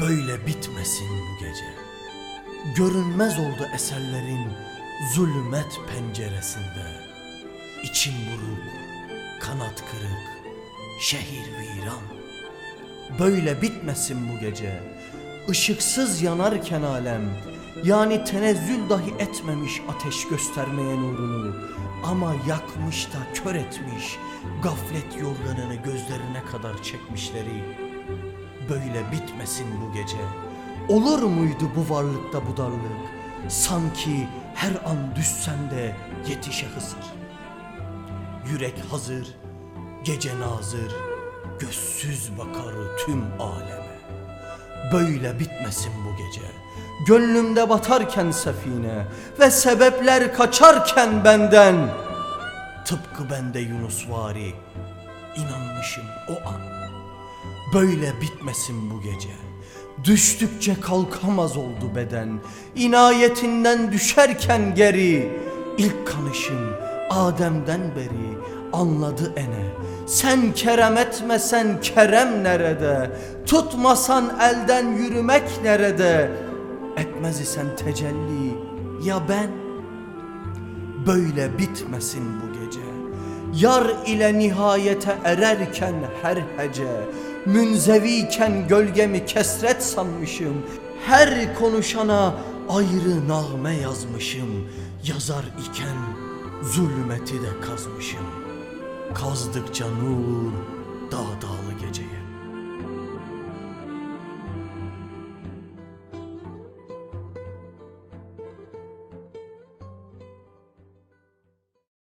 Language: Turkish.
Böyle bitmesin bu gece. Görünmez oldu eserlerin zulmet penceresinde. İçim buruk, kanat kırık, şehir viran. Böyle bitmesin bu gece. Işıksız yanarken alem, yani tenezzül dahi etmemiş ateş göstermeye nurunu. Ama yakmış da kör etmiş, gaflet yorganını gözlerine kadar çekmişleri. Böyle bitmesin bu gece. Olur muydu bu varlıkta bu darlık? Sanki her an düşsem de yetişe hızır. Yürek hazır, gece nazır, gözsüz bakar tüm aleme. Böyle bitmesin bu gece. Gönlümde batarken sefine ve sebepler kaçarken benden. Tıpkı bende Yunus vari inanmışım o an. Böyle bitmesin bu gece. Düştükçe kalkamaz oldu beden. İnayetinden düşerken geri. ilk kanışım Adem'den beri anladı ene. Sen kerem etmesen kerem nerede? Tutmasan elden yürümek nerede? Etmez isen tecelli ya ben? Böyle bitmesin bu gece. Yar ile nihayete ererken her hece Münzeviyken gölgemi kesret sanmışım. Her konuşana ayrı nağme yazmışım. Yazar iken zulmeti de kazmışım. Kazdıkça nur dağ dağlı geceye